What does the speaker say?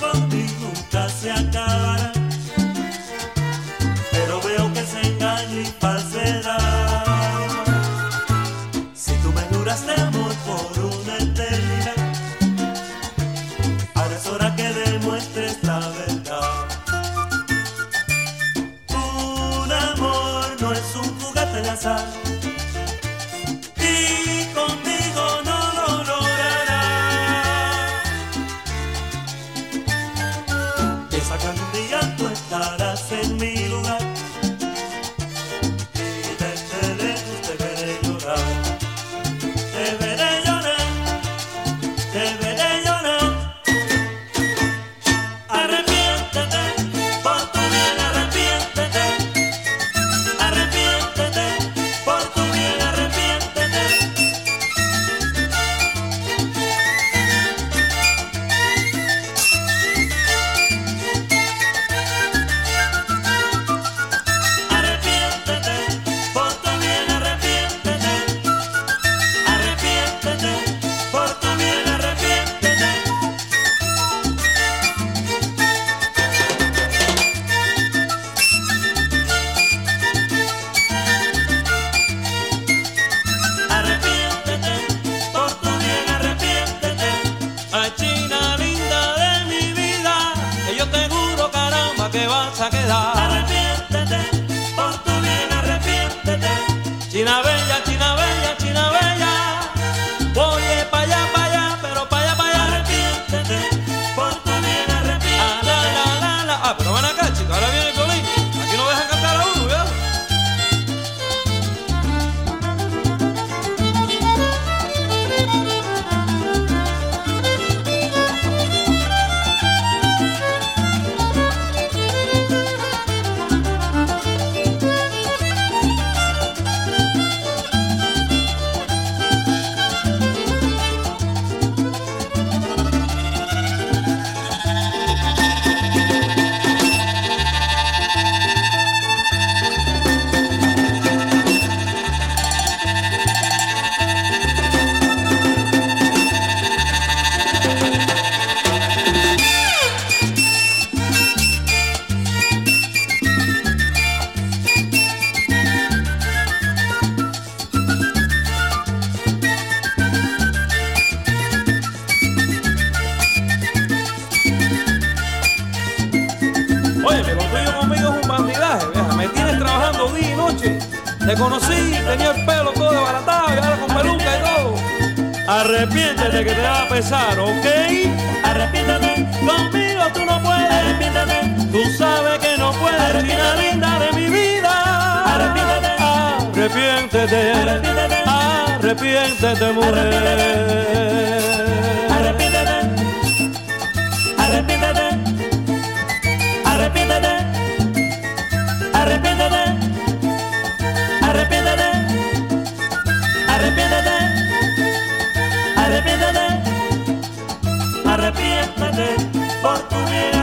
Conmigo nunca se acaba, pero veo que se engaña y falsedad. Si tú me duras el amor por una eternidad, ahora es hora que demuestres la verdad. Un amor no es un jugaste de azar. Yo te juro, caramba, que vas a quedar. Arrepiéntete, por tu bien arrepiéntete. Bella, Oye, lo tuyo conmigo es un bandidaje, vieja. Me tienes trabajando día y noche. Te conocí, tenía el pelo todo desbaratado y ahora con peluca y todo. Arrepiéntete que te va a pesar, ¿ok? Arrepiéntete, Conmigo tú no puedes. arrepiéntete. Tú sabes que no puedes, China linda de mi vida. Arrepiéntete. Arrepiéntete. Arrepiéntete. Arrepiéntete, mujer. Llámame por.